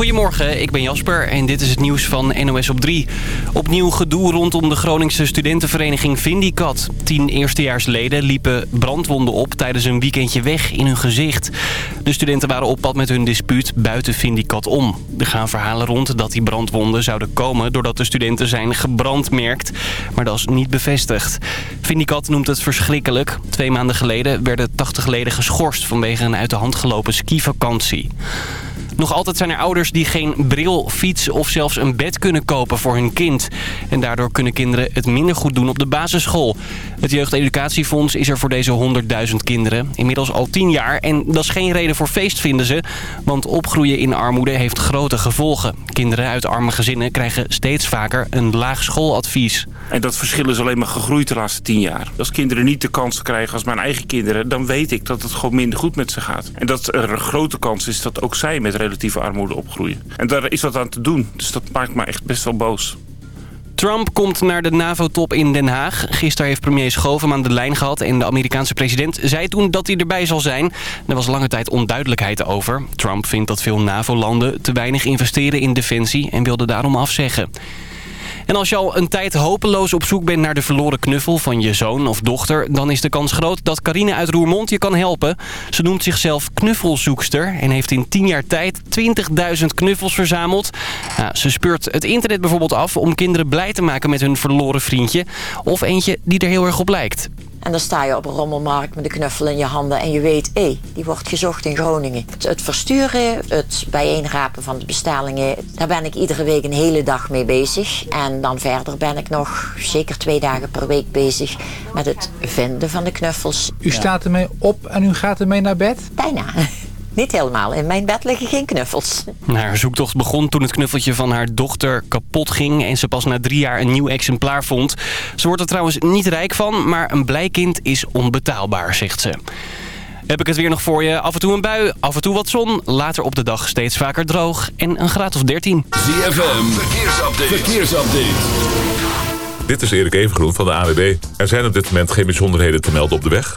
Goedemorgen, ik ben Jasper en dit is het nieuws van NOS op 3. Opnieuw gedoe rondom de Groningse studentenvereniging Vindicat. Tien eerstejaarsleden liepen brandwonden op tijdens een weekendje weg in hun gezicht. De studenten waren op pad met hun dispuut buiten Vindicat om. Er gaan verhalen rond dat die brandwonden zouden komen doordat de studenten zijn gebrandmerkt. Maar dat is niet bevestigd. Vindicat noemt het verschrikkelijk. Twee maanden geleden werden 80 leden geschorst vanwege een uit de hand gelopen skivakantie. Nog altijd zijn er ouders die geen bril, fiets of zelfs een bed kunnen kopen voor hun kind. En daardoor kunnen kinderen het minder goed doen op de basisschool. Het Jeugdeducatiefonds is er voor deze 100.000 kinderen. Inmiddels al 10 jaar. En dat is geen reden voor feest, vinden ze. Want opgroeien in armoede heeft grote gevolgen. Kinderen uit arme gezinnen krijgen steeds vaker een laag schooladvies. En dat verschil is alleen maar gegroeid de laatste 10 jaar. Als kinderen niet de kans krijgen als mijn eigen kinderen... dan weet ik dat het gewoon minder goed met ze gaat. En dat er een grote kans is dat ook zij met relatieve armoede opgroeien. En daar is wat aan te doen. Dus dat maakt me echt best wel boos. Trump komt naar de NAVO-top in Den Haag. Gisteren heeft premier Schoof hem aan de lijn gehad... en de Amerikaanse president zei toen dat hij erbij zal zijn. Er was lange tijd onduidelijkheid over. Trump vindt dat veel NAVO-landen te weinig investeren in defensie... en wilde daarom afzeggen. En als je al een tijd hopeloos op zoek bent naar de verloren knuffel van je zoon of dochter... dan is de kans groot dat Carine uit Roermond je kan helpen. Ze noemt zichzelf knuffelzoekster en heeft in 10 jaar tijd 20.000 knuffels verzameld. ze speurt het internet bijvoorbeeld af om kinderen blij te maken met hun verloren vriendje... of eentje die er heel erg op lijkt. En dan sta je op een rommelmarkt met de knuffel in je handen en je weet, hé, die wordt gezocht in Groningen. Het versturen, het bijeenrapen van de bestellingen, daar ben ik iedere week een hele dag mee bezig. En dan verder ben ik nog zeker twee dagen per week bezig met het vinden van de knuffels. U staat ermee op en u gaat ermee naar bed? Bijna. Niet helemaal. In mijn bed liggen geen knuffels. Haar zoektocht begon toen het knuffeltje van haar dochter kapot ging... en ze pas na drie jaar een nieuw exemplaar vond. Ze wordt er trouwens niet rijk van, maar een blij kind is onbetaalbaar, zegt ze. Heb ik het weer nog voor je. Af en toe een bui, af en toe wat zon. Later op de dag steeds vaker droog en een graad of 13. ZFM, verkeersupdate. verkeersupdate. Dit is Erik Evengroen van de ANWB. Er zijn op dit moment geen bijzonderheden te melden op de weg.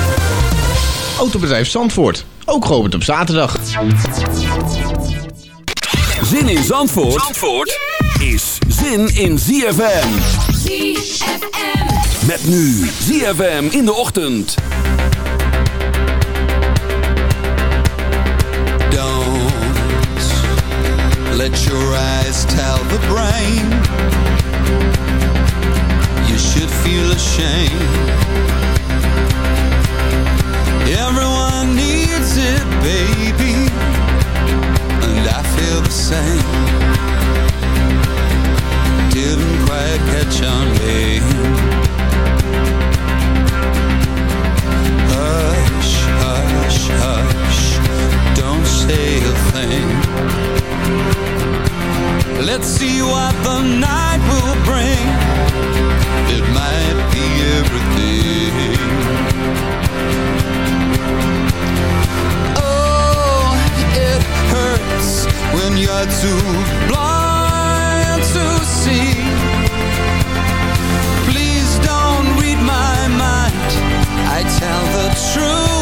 Autobedrijf Zandvoort, ook geopend op zaterdag. Zin in Zandvoort, Zandvoort is zin in ZFM. ZFM. Met nu ZFM in de ochtend. Don't let your eyes tell the brain should feel ashamed. Baby, and I feel the same. Didn't quite catch on, babe. Hush, hush, hush, don't say a thing. Let's see what the night will bring it might be everything. Too blind to see. Please don't read my mind. I tell the truth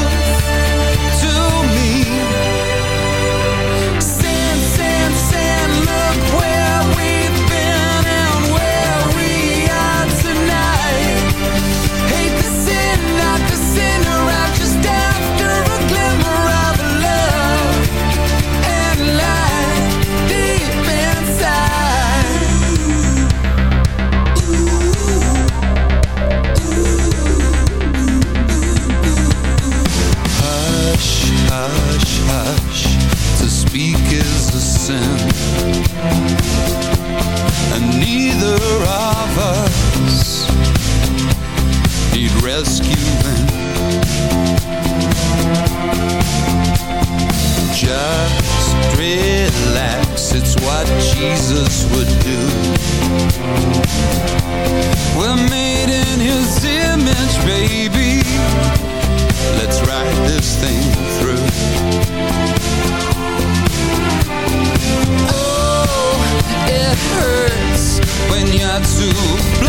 rescuing Just relax, it's what Jesus would do. We're made in His image, baby. Let's ride this thing through. Oh, it hurts when you're too blind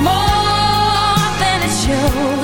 more than it shows.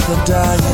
for the dying.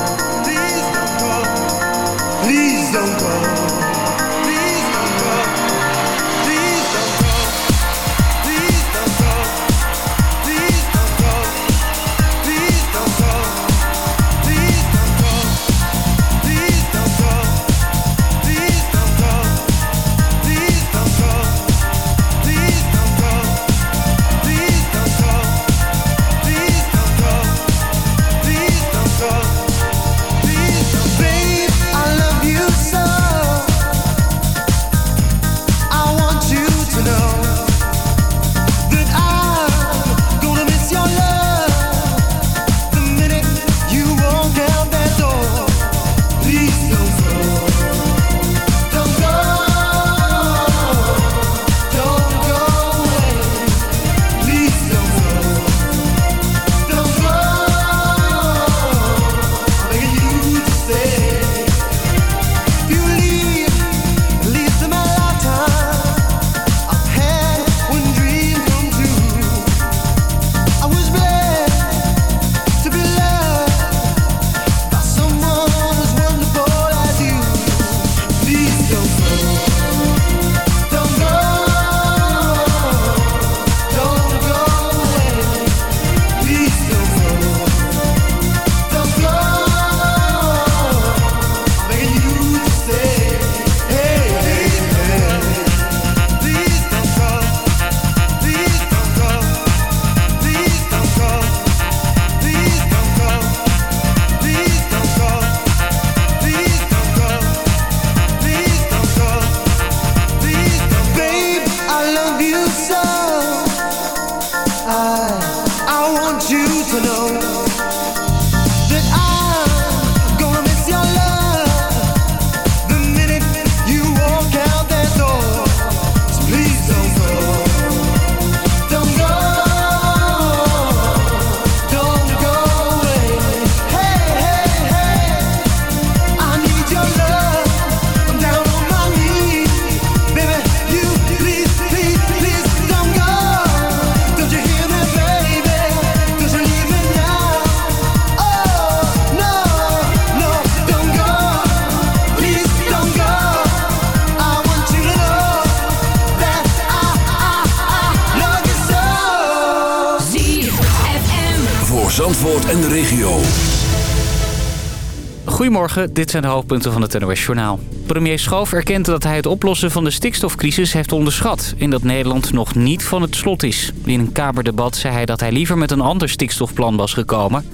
Dit zijn de hoofdpunten van het NOS Journaal. Premier Schoof erkent dat hij het oplossen van de stikstofcrisis heeft onderschat... en dat Nederland nog niet van het slot is. In een Kamerdebat zei hij dat hij liever met een ander stikstofplan was gekomen...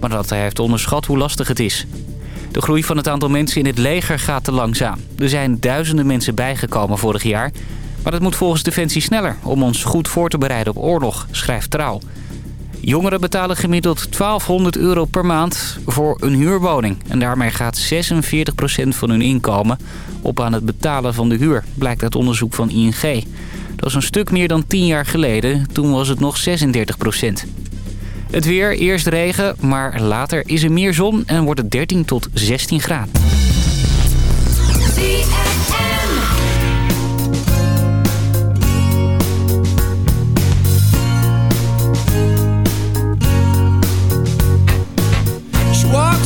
maar dat hij heeft onderschat hoe lastig het is. De groei van het aantal mensen in het leger gaat te langzaam. Er zijn duizenden mensen bijgekomen vorig jaar... maar dat moet volgens Defensie sneller om ons goed voor te bereiden op oorlog, schrijft Trouw. Jongeren betalen gemiddeld 1200 euro per maand voor een huurwoning. En daarmee gaat 46% van hun inkomen op aan het betalen van de huur, blijkt uit onderzoek van ING. Dat is een stuk meer dan 10 jaar geleden, toen was het nog 36%. Het weer, eerst regen, maar later is er meer zon en wordt het 13 tot 16 graden.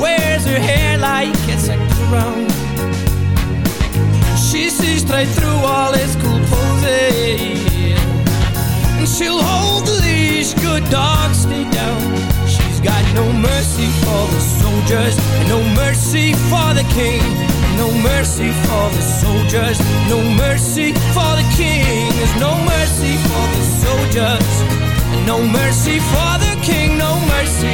Wears her hair like it's a crown. She sees straight through all his cool poses. And she'll hold the leash, good dog, stay down. She's got no mercy for the soldiers, no mercy for the king. No mercy for the soldiers, no mercy for the king. There's no mercy for the soldiers, no mercy for the king. No mercy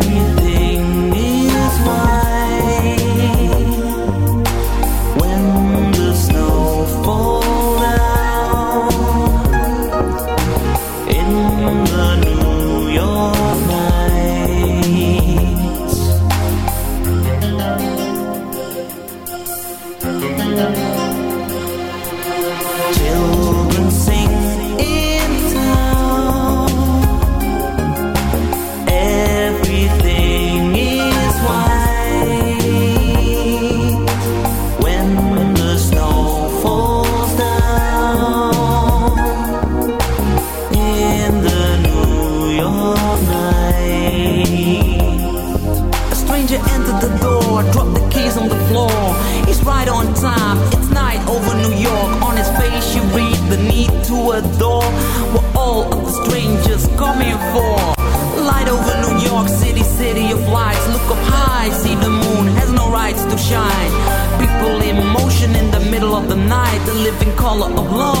color of love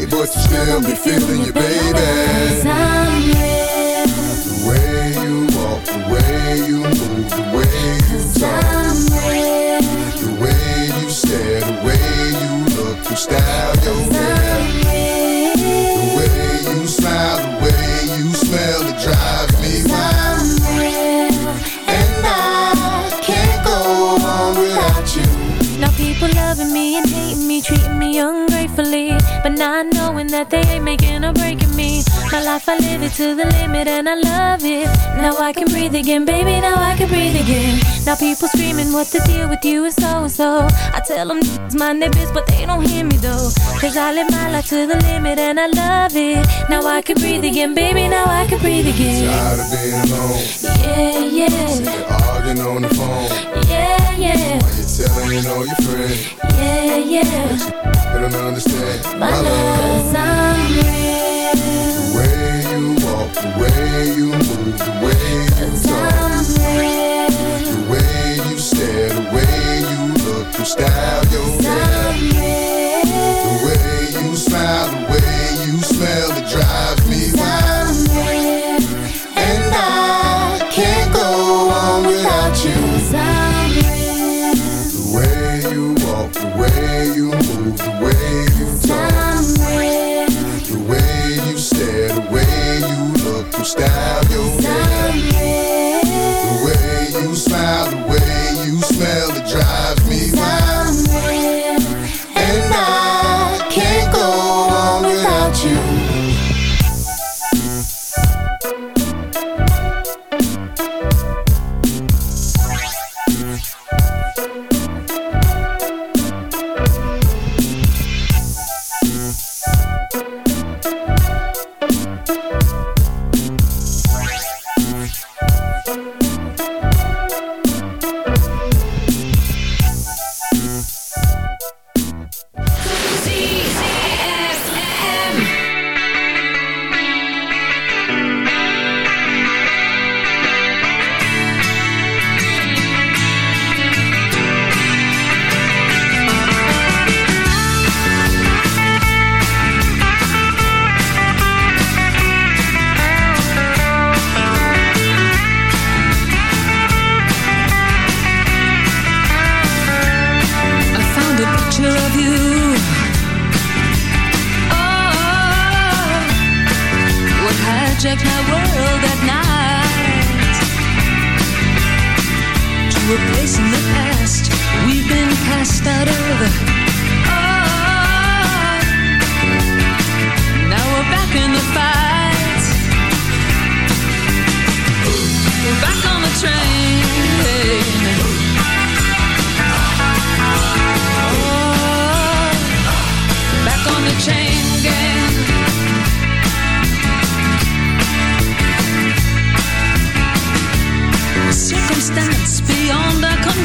but you still be feeling your baby. Life I live it to the limit and I love it. Now I can breathe again, baby. Now I can breathe again. Now people screaming, what the deal with you is so and so. I tell them it's my neighbors, but they don't hear me though. Cause I live my life to the limit and I love it. Now I can breathe again, baby. Now I can breathe again. Tired of being alone. Yeah, yeah, Sick arguing on the phone. yeah, yeah, Why you telling all your friends? yeah, yeah. They don't understand My love, cause I'm real. The way you move, the way you talk, the way you stare, the way you look, you style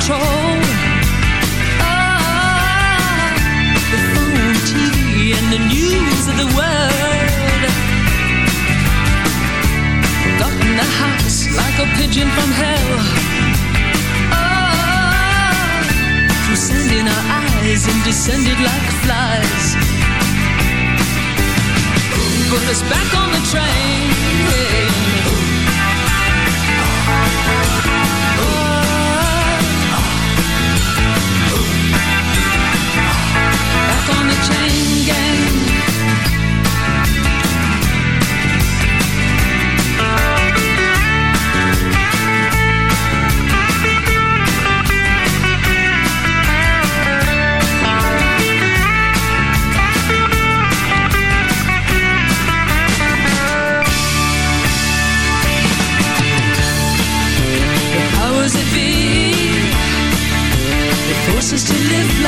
control. Ah, the phone, TV, and the news of the world. Got in the house like a pigeon from hell. Oh, through sand in our eyes and descended like flies. Put us back on the train. Back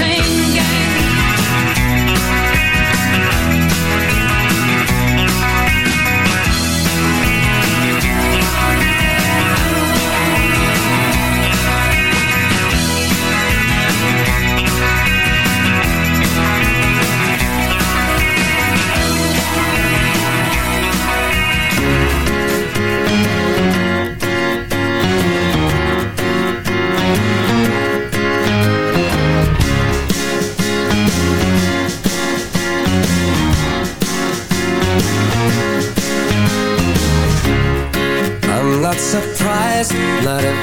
on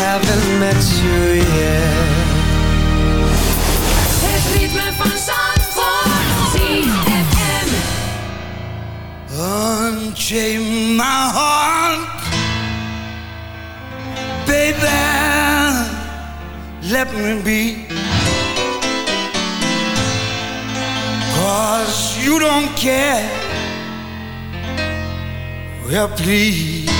Haven't met you yet. Het ritme van Zandvoort. ZFM. Unchain my heart, baby. Let me be. Cause you don't care. Well, please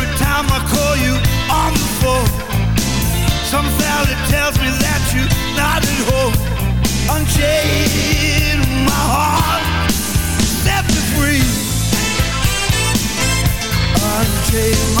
valley tells me that you're not at home. Unchain my heart free. Unchain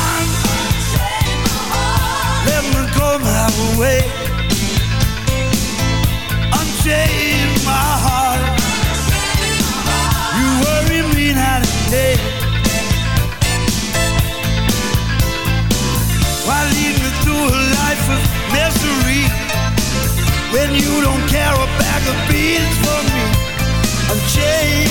my way. Unchain my heart. You worry me night and day. Why lead me through a life of misery when you don't care a bag of beans for me? Unchain